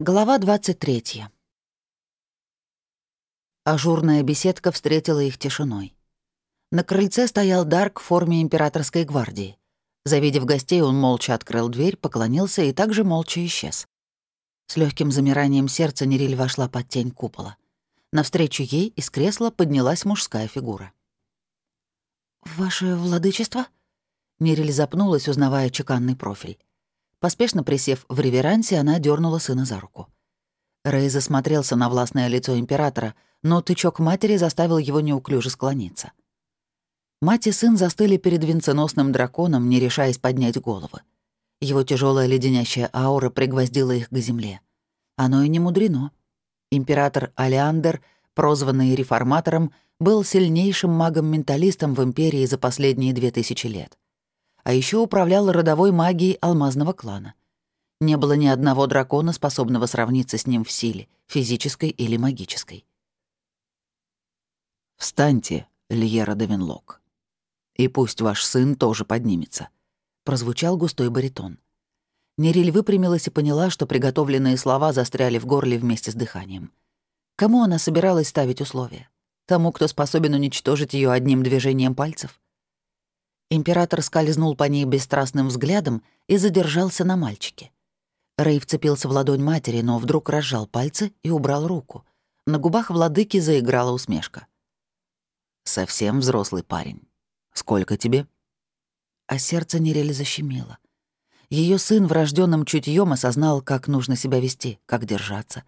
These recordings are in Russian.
Глава 23. Ажурная беседка встретила их тишиной. На крыльце стоял Дарк в форме императорской гвардии. Завидев гостей, он молча открыл дверь, поклонился и также молча исчез. С легким замиранием сердца Нериль вошла под тень купола. Навстречу ей из кресла поднялась мужская фигура. «Ваше владычество?» Нериль запнулась, узнавая чеканный профиль. Поспешно присев в реверансе, она дернула сына за руку. Рэй засмотрелся на властное лицо императора, но тычок матери заставил его неуклюже склониться. Мать и сын застыли перед венценосным драконом, не решаясь поднять головы. Его тяжелая леденящая аура пригвоздила их к земле. Оно и не мудрено. Император Алиандр, прозванный реформатором, был сильнейшим магом-менталистом в Империи за последние две тысячи лет а еще управлял родовой магией алмазного клана. Не было ни одного дракона, способного сравниться с ним в силе, физической или магической. «Встаньте, Льера Давинлок, и пусть ваш сын тоже поднимется», — прозвучал густой баритон. Нериль выпрямилась и поняла, что приготовленные слова застряли в горле вместе с дыханием. Кому она собиралась ставить условия? Тому, кто способен уничтожить ее одним движением пальцев? Император скользнул по ней бесстрастным взглядом и задержался на мальчике. Рэй вцепился в ладонь матери, но вдруг разжал пальцы и убрал руку. На губах владыки заиграла усмешка. «Совсем взрослый парень. Сколько тебе?» А сердце Нерели защемило. Ее сын врожденным чутьем осознал, как нужно себя вести, как держаться.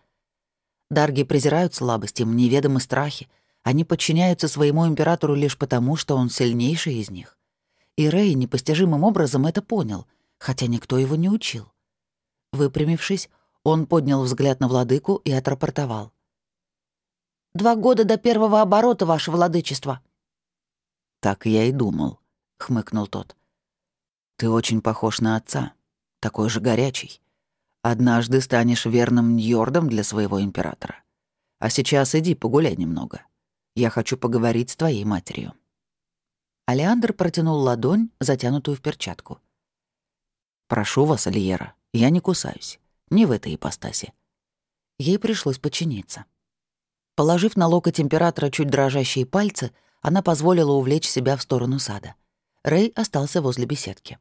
Дарги презирают слабости, им неведомы страхи. Они подчиняются своему императору лишь потому, что он сильнейший из них. И Рэй непостижимым образом это понял, хотя никто его не учил. Выпрямившись, он поднял взгляд на владыку и отрапортовал. «Два года до первого оборота, ваше владычество». «Так я и думал», — хмыкнул тот. «Ты очень похож на отца, такой же горячий. Однажды станешь верным Ньордом для своего императора. А сейчас иди погуляй немного. Я хочу поговорить с твоей матерью». Алеандр протянул ладонь, затянутую в перчатку. «Прошу вас, Альера, я не кусаюсь. Не в этой ипостаси». Ей пришлось подчиниться. Положив на локоть императора чуть дрожащие пальцы, она позволила увлечь себя в сторону сада. Рэй остался возле беседки.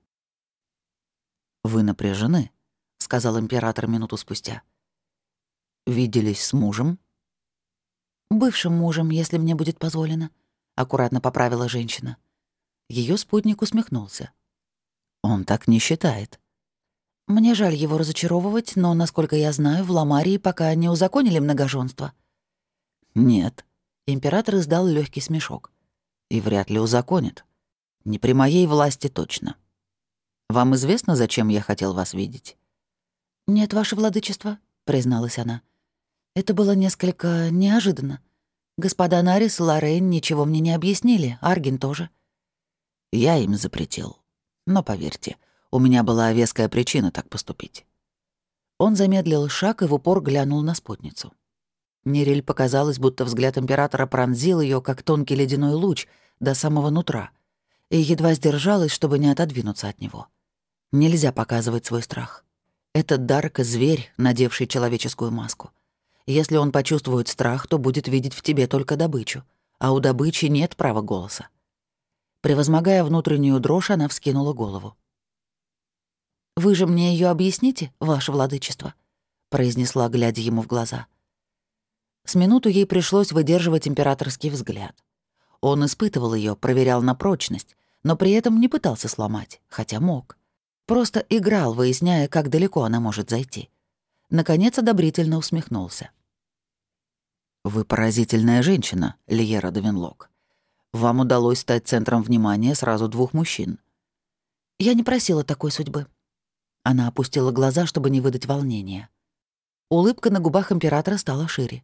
«Вы напряжены», — сказал император минуту спустя. «Виделись с мужем?» «Бывшим мужем, если мне будет позволено», — аккуратно поправила женщина. Ее спутник усмехнулся. «Он так не считает». «Мне жаль его разочаровывать, но, насколько я знаю, в Ламарии пока не узаконили многоженство». «Нет». Император издал легкий смешок. «И вряд ли узаконит. Не при моей власти точно. Вам известно, зачем я хотел вас видеть?» «Нет, ваше владычество», — призналась она. «Это было несколько неожиданно. Господа Нарис и Лоррейн ничего мне не объяснили, Аргин тоже». Я им запретил. Но поверьте, у меня была веская причина так поступить. Он замедлил шаг и в упор глянул на спутницу. Нериль показалось, будто взгляд императора пронзил ее, как тонкий ледяной луч, до самого нутра, и едва сдержалась, чтобы не отодвинуться от него. Нельзя показывать свой страх. Этот Дарк — зверь, надевший человеческую маску. Если он почувствует страх, то будет видеть в тебе только добычу, а у добычи нет права голоса. Превозмогая внутреннюю дрожь, она вскинула голову. «Вы же мне ее объясните, ваше владычество?» — произнесла, глядя ему в глаза. С минуту ей пришлось выдерживать императорский взгляд. Он испытывал ее, проверял на прочность, но при этом не пытался сломать, хотя мог. Просто играл, выясняя, как далеко она может зайти. Наконец одобрительно усмехнулся. «Вы поразительная женщина, Лиера Давинлок. Вам удалось стать центром внимания сразу двух мужчин. Я не просила такой судьбы. Она опустила глаза, чтобы не выдать волнения. Улыбка на губах императора стала шире.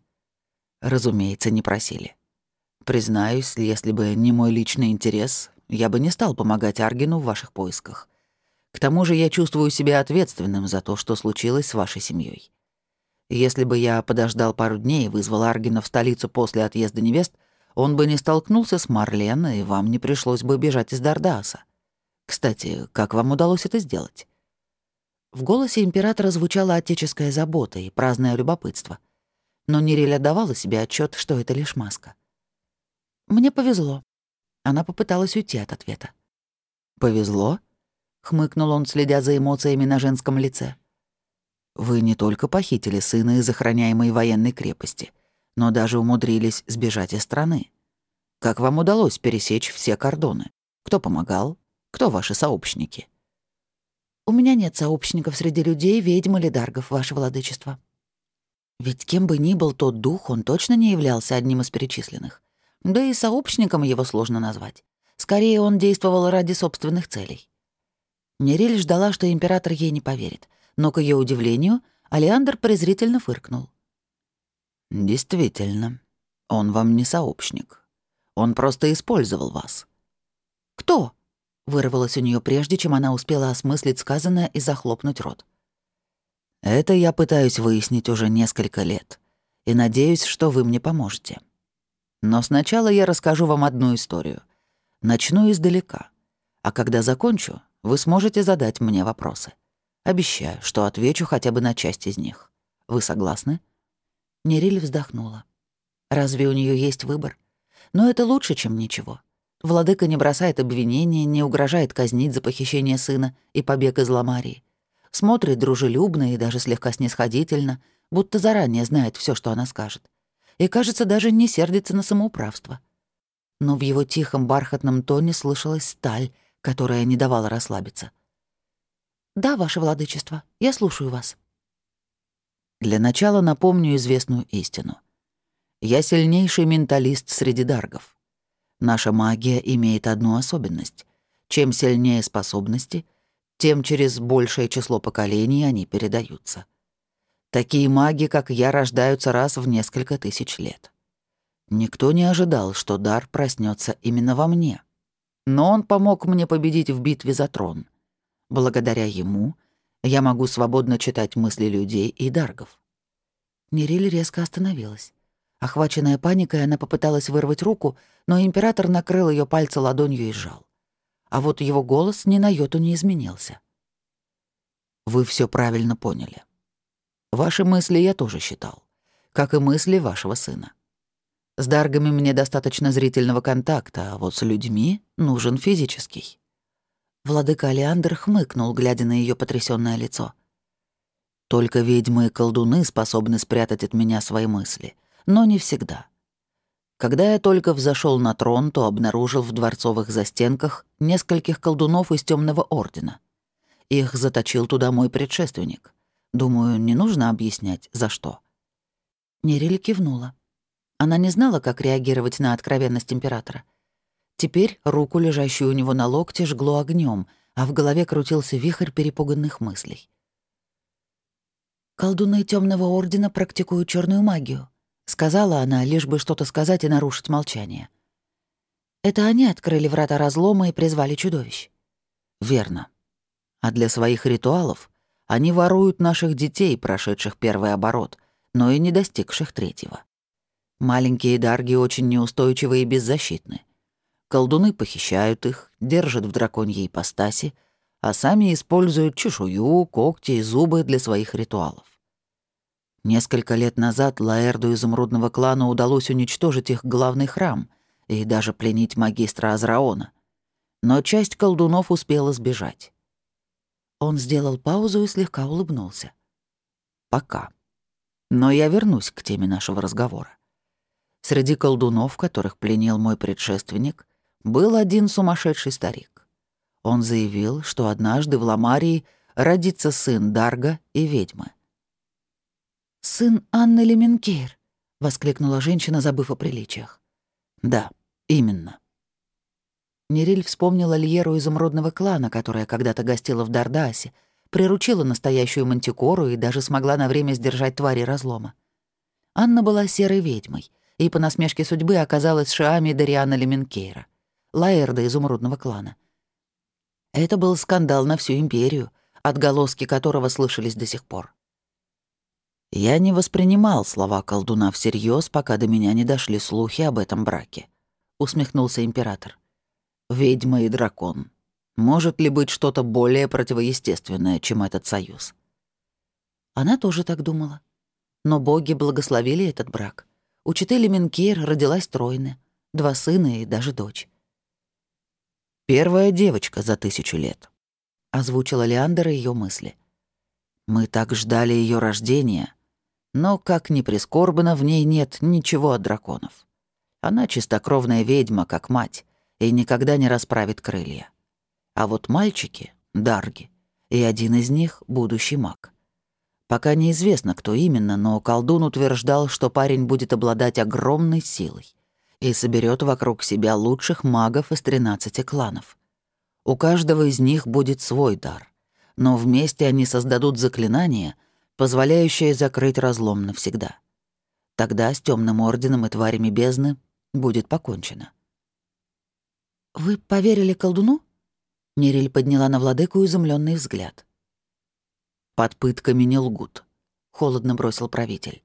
Разумеется, не просили. Признаюсь, если бы не мой личный интерес, я бы не стал помогать Аргину в ваших поисках. К тому же я чувствую себя ответственным за то, что случилось с вашей семьей. Если бы я подождал пару дней и вызвал Аргина в столицу после отъезда невест — он бы не столкнулся с Марлен, и вам не пришлось бы бежать из Дардаса. Кстати, как вам удалось это сделать?» В голосе императора звучала отеческая забота и праздное любопытство. Но Нериль отдавала себе отчет, что это лишь маска. «Мне повезло». Она попыталась уйти от ответа. «Повезло?» — хмыкнул он, следя за эмоциями на женском лице. «Вы не только похитили сына из охраняемой военной крепости, но даже умудрились сбежать из страны. Как вам удалось пересечь все кордоны? Кто помогал? Кто ваши сообщники?» «У меня нет сообщников среди людей, ведьм или даргов, ваше владычество». Ведь кем бы ни был тот дух, он точно не являлся одним из перечисленных. Да и сообщником его сложно назвать. Скорее, он действовал ради собственных целей. Нериль ждала, что император ей не поверит, но, к ее удивлению, Алиандр презрительно фыркнул. «Действительно, он вам не сообщник. Он просто использовал вас». «Кто?» — вырвалось у нее прежде, чем она успела осмыслить сказанное и захлопнуть рот. «Это я пытаюсь выяснить уже несколько лет, и надеюсь, что вы мне поможете. Но сначала я расскажу вам одну историю. Начну издалека, а когда закончу, вы сможете задать мне вопросы. Обещаю, что отвечу хотя бы на часть из них. Вы согласны?» Нериль вздохнула. «Разве у нее есть выбор? Но это лучше, чем ничего. Владыка не бросает обвинения, не угрожает казнить за похищение сына и побег из Ламарии. Смотрит дружелюбно и даже слегка снисходительно, будто заранее знает все, что она скажет. И, кажется, даже не сердится на самоуправство. Но в его тихом бархатном тоне слышалась сталь, которая не давала расслабиться. «Да, ваше владычество, я слушаю вас». Для начала напомню известную истину. Я сильнейший менталист среди даргов. Наша магия имеет одну особенность. Чем сильнее способности, тем через большее число поколений они передаются. Такие маги, как я, рождаются раз в несколько тысяч лет. Никто не ожидал, что дар проснется именно во мне. Но он помог мне победить в битве за трон. Благодаря ему я могу свободно читать мысли людей и даргов. Нериль резко остановилась. Охваченная паникой, она попыталась вырвать руку, но император накрыл ее пальцы ладонью и сжал. А вот его голос ни на йоту не изменился. «Вы все правильно поняли. Ваши мысли я тоже считал, как и мысли вашего сына. С даргами мне достаточно зрительного контакта, а вот с людьми нужен физический». Владыка Алиандр хмыкнул, глядя на ее потрясённое лицо. «Только ведьмы и колдуны способны спрятать от меня свои мысли, но не всегда. Когда я только взошел на трон, то обнаружил в дворцовых застенках нескольких колдунов из Темного Ордена. Их заточил туда мой предшественник. Думаю, не нужно объяснять, за что». Нериль кивнула. Она не знала, как реагировать на откровенность императора. Теперь руку, лежащую у него на локте, жгло огнем, а в голове крутился вихрь перепуганных мыслей. «Колдуны Темного Ордена практикуют черную магию», сказала она, лишь бы что-то сказать и нарушить молчание. Это они открыли врата разлома и призвали чудовищ. Верно. А для своих ритуалов они воруют наших детей, прошедших первый оборот, но и не достигших третьего. Маленькие дарги очень неустойчивы и беззащитны. Колдуны похищают их, держат в драконьей ипостаси, а сами используют чешую, когти и зубы для своих ритуалов. Несколько лет назад Лаэрду изумрудного клана удалось уничтожить их главный храм и даже пленить магистра Азраона. Но часть колдунов успела сбежать. Он сделал паузу и слегка улыбнулся. «Пока. Но я вернусь к теме нашего разговора. Среди колдунов, которых пленил мой предшественник, был один сумасшедший старик. Он заявил, что однажды в Ламарии родится сын Дарга и ведьмы. «Сын Анны Леменкейр», — воскликнула женщина, забыв о приличиях. «Да, именно». Нериль вспомнила Льеру изумрудного клана, которая когда-то гостила в Дардасе, приручила настоящую мантикору и даже смогла на время сдержать твари разлома. Анна была серой ведьмой, и по насмешке судьбы оказалась Шиами Дариана Леменкейра, Лаэрда изумрудного клана. Это был скандал на всю империю, отголоски которого слышались до сих пор. Я не воспринимал слова колдуна всерьез, пока до меня не дошли слухи об этом браке. Усмехнулся император. Ведьма и дракон. Может ли быть что-то более противоестественное, чем этот союз? Она тоже так думала. Но боги благословили этот брак. У Читы Леменкейр родилась тройня, два сына и даже дочь. «Первая девочка за тысячу лет», — озвучила Леандра ее мысли. «Мы так ждали ее рождения, но, как ни прискорбно, в ней нет ничего от драконов. Она чистокровная ведьма, как мать, и никогда не расправит крылья. А вот мальчики — дарги, и один из них — будущий маг. Пока неизвестно, кто именно, но колдун утверждал, что парень будет обладать огромной силой и соберет вокруг себя лучших магов из 13 кланов. У каждого из них будет свой дар, но вместе они создадут заклинание, позволяющее закрыть разлом навсегда. Тогда с темным орденом и тварями бездны будет покончено. «Вы поверили колдуну?» Нериль подняла на владыку изумленный взгляд. «Под пытками не лгут», — холодно бросил правитель.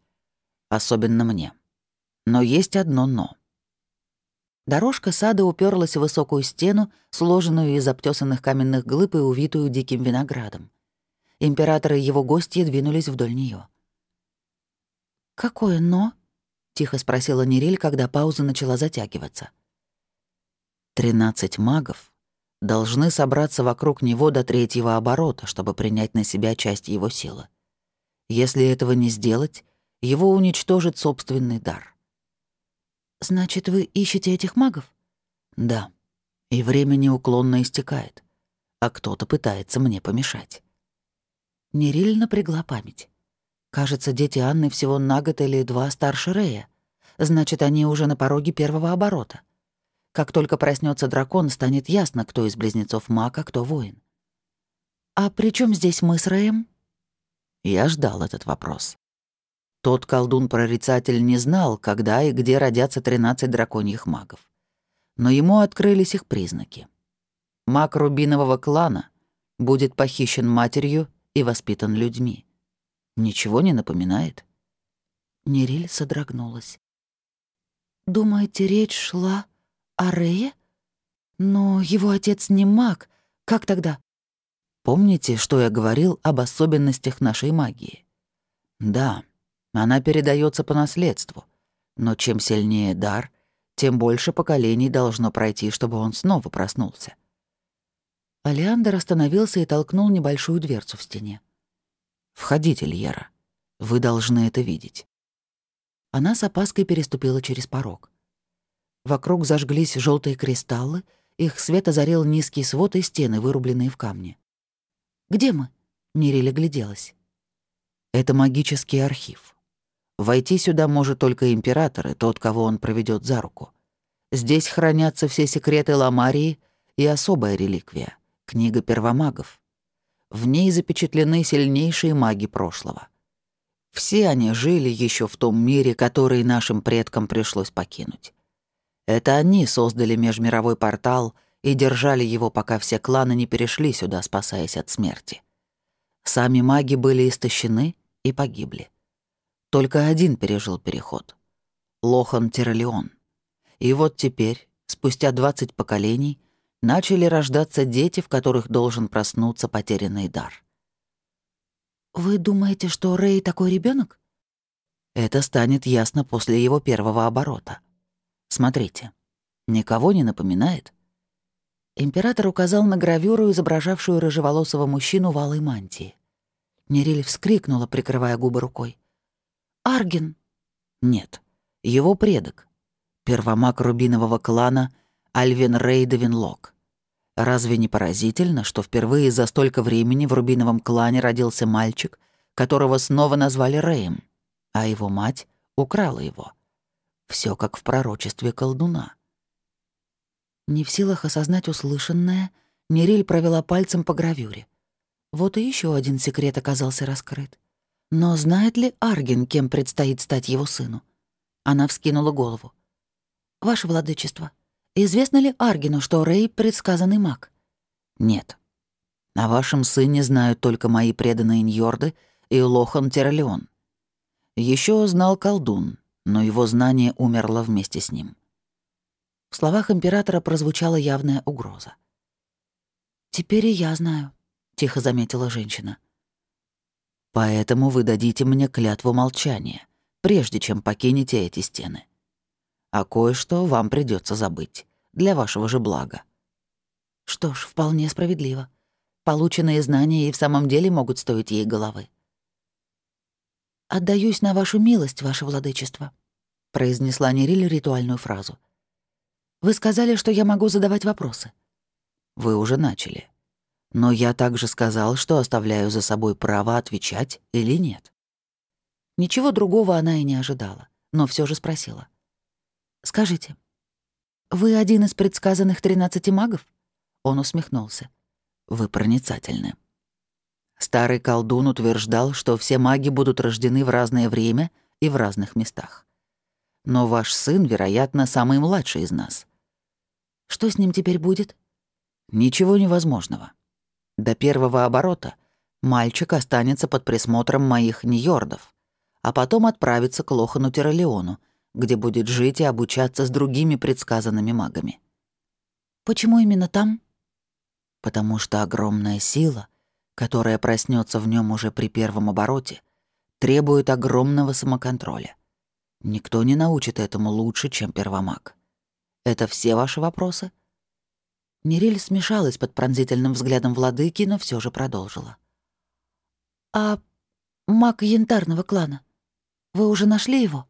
«Особенно мне. Но есть одно «но». Дорожка сада уперлась в высокую стену, сложенную из обтесанных каменных глыб и увитую диким виноградом. Император и его гости двинулись вдоль нее. «Какое «но»?» — тихо спросила Нериль, когда пауза начала затягиваться. «Тринадцать магов должны собраться вокруг него до третьего оборота, чтобы принять на себя часть его силы. Если этого не сделать, его уничтожит собственный дар. «Значит, вы ищете этих магов?» «Да. И время неуклонно истекает. А кто-то пытается мне помешать». Нериль напрягла память. Кажется, дети Анны всего на год или два старше Рея. Значит, они уже на пороге первого оборота. Как только проснется дракон, станет ясно, кто из близнецов маг, а кто воин. «А при чем здесь мы с Рэем?» Я ждал этот вопрос. Тот колдун-прорицатель не знал, когда и где родятся 13 драконьих магов. Но ему открылись их признаки. Маг рубинового клана будет похищен матерью и воспитан людьми. Ничего не напоминает? Нериль содрогнулась. «Думаете, речь шла «А Рея? Но его отец не маг. Как тогда?» Помните, что я говорил об особенностях нашей магии? Да, она передается по наследству. Но чем сильнее дар, тем больше поколений должно пройти, чтобы он снова проснулся. Алиандр остановился и толкнул небольшую дверцу в стене. «Входите, Льера. Вы должны это видеть». Она с опаской переступила через порог. Вокруг зажглись желтые кристаллы, их свет озарил низкий свод и стены, вырубленные в камне. «Где мы?» — Мириль гляделась. «Это магический архив. Войти сюда может только император и тот, кого он проведет за руку. Здесь хранятся все секреты Ламарии и особая реликвия — книга первомагов. В ней запечатлены сильнейшие маги прошлого. Все они жили еще в том мире, который нашим предкам пришлось покинуть. Это они создали межмировой портал и держали его, пока все кланы не перешли сюда, спасаясь от смерти. Сами маги были истощены и погибли. Только один пережил переход — Лохан Тиролеон. И вот теперь, спустя 20 поколений, начали рождаться дети, в которых должен проснуться потерянный дар. «Вы думаете, что Рэй такой ребенок? Это станет ясно после его первого оборота. Смотрите, никого не напоминает?» Император указал на гравюру, изображавшую рыжеволосого мужчину в алой мантии. Нериль вскрикнула, прикрывая губы рукой. «Арген!» «Нет, его предок. Первомаг рубинового клана Альвин Рейдовин Лок. Разве не поразительно, что впервые за столько времени в рубиновом клане родился мальчик, которого снова назвали Рэем, а его мать украла его?» Все как в пророчестве колдуна. Не в силах осознать услышанное, Нериль провела пальцем по гравюре. Вот и еще один секрет оказался раскрыт. Но знает ли Арген, кем предстоит стать его сыну? Она вскинула голову. «Ваше владычество, известно ли Аргину, что Рэй — предсказанный маг?» «Нет. О вашем сыне знают только мои преданные Ньорды и Лохан Тералион. Еще знал колдун, но его знание умерло вместе с ним. В словах императора прозвучала явная угроза. «Теперь и я знаю», — тихо заметила женщина. «Поэтому вы дадите мне клятву молчания, прежде чем покинете эти стены. А кое-что вам придется забыть, для вашего же блага». Что ж, вполне справедливо. Полученные знания и в самом деле могут стоить ей головы. «Отдаюсь на вашу милость, ваше владычество», — произнесла Нериль ритуальную фразу. «Вы сказали, что я могу задавать вопросы». «Вы уже начали. Но я также сказал, что оставляю за собой право отвечать или нет». Ничего другого она и не ожидала, но все же спросила. «Скажите, вы один из предсказанных тринадцати магов?» Он усмехнулся. «Вы проницательны». Старый колдун утверждал, что все маги будут рождены в разное время и в разных местах. Но ваш сын, вероятно, самый младший из нас. Что с ним теперь будет? Ничего невозможного. До первого оборота мальчик останется под присмотром моих ньордов, а потом отправится к Лохану Тиролеону, где будет жить и обучаться с другими предсказанными магами. Почему именно там? Потому что огромная сила, которая проснется в нем уже при первом обороте, требует огромного самоконтроля. Никто не научит этому лучше, чем первомаг. Это все ваши вопросы? Нериль смешалась под пронзительным взглядом владыки, но все же продолжила. «А маг янтарного клана? Вы уже нашли его?»